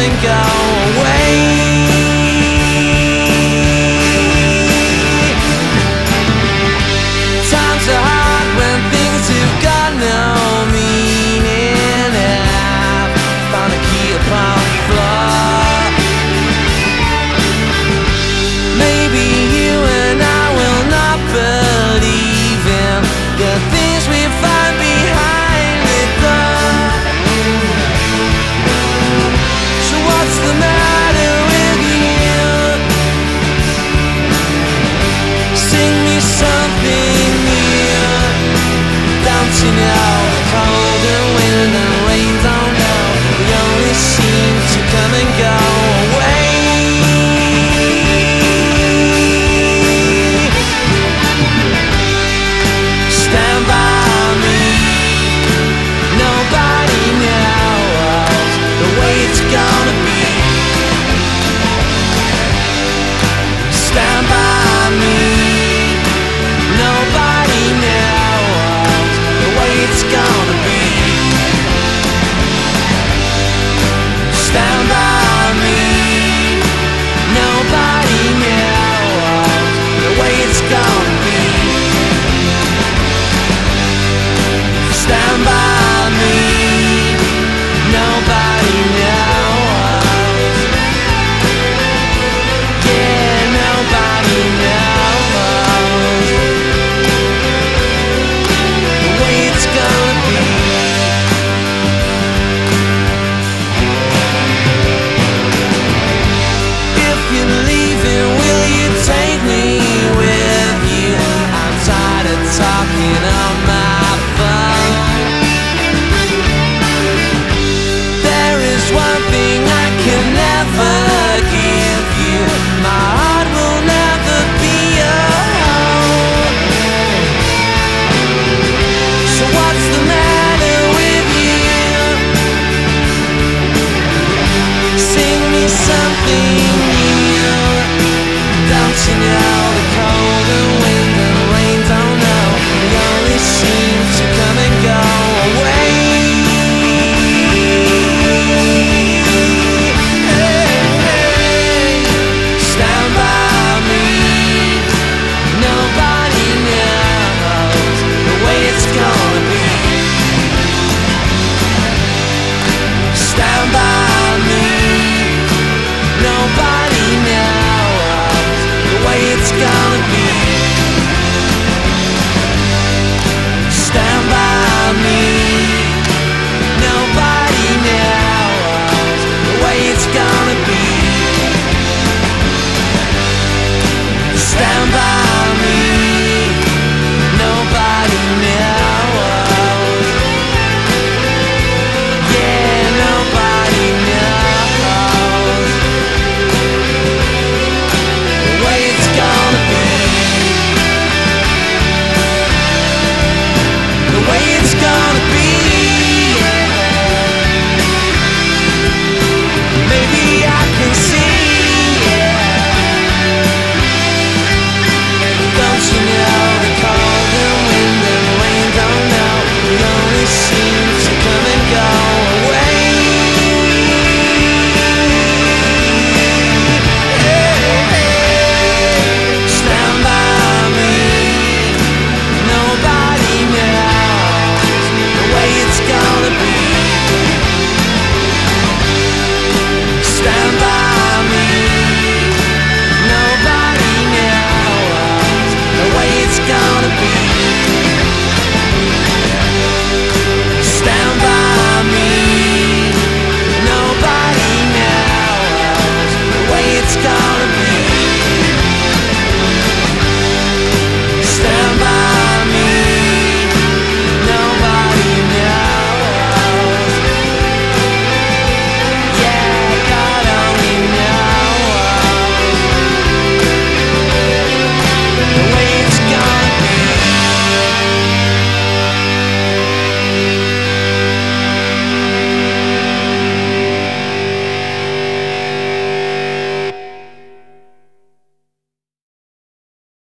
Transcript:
think I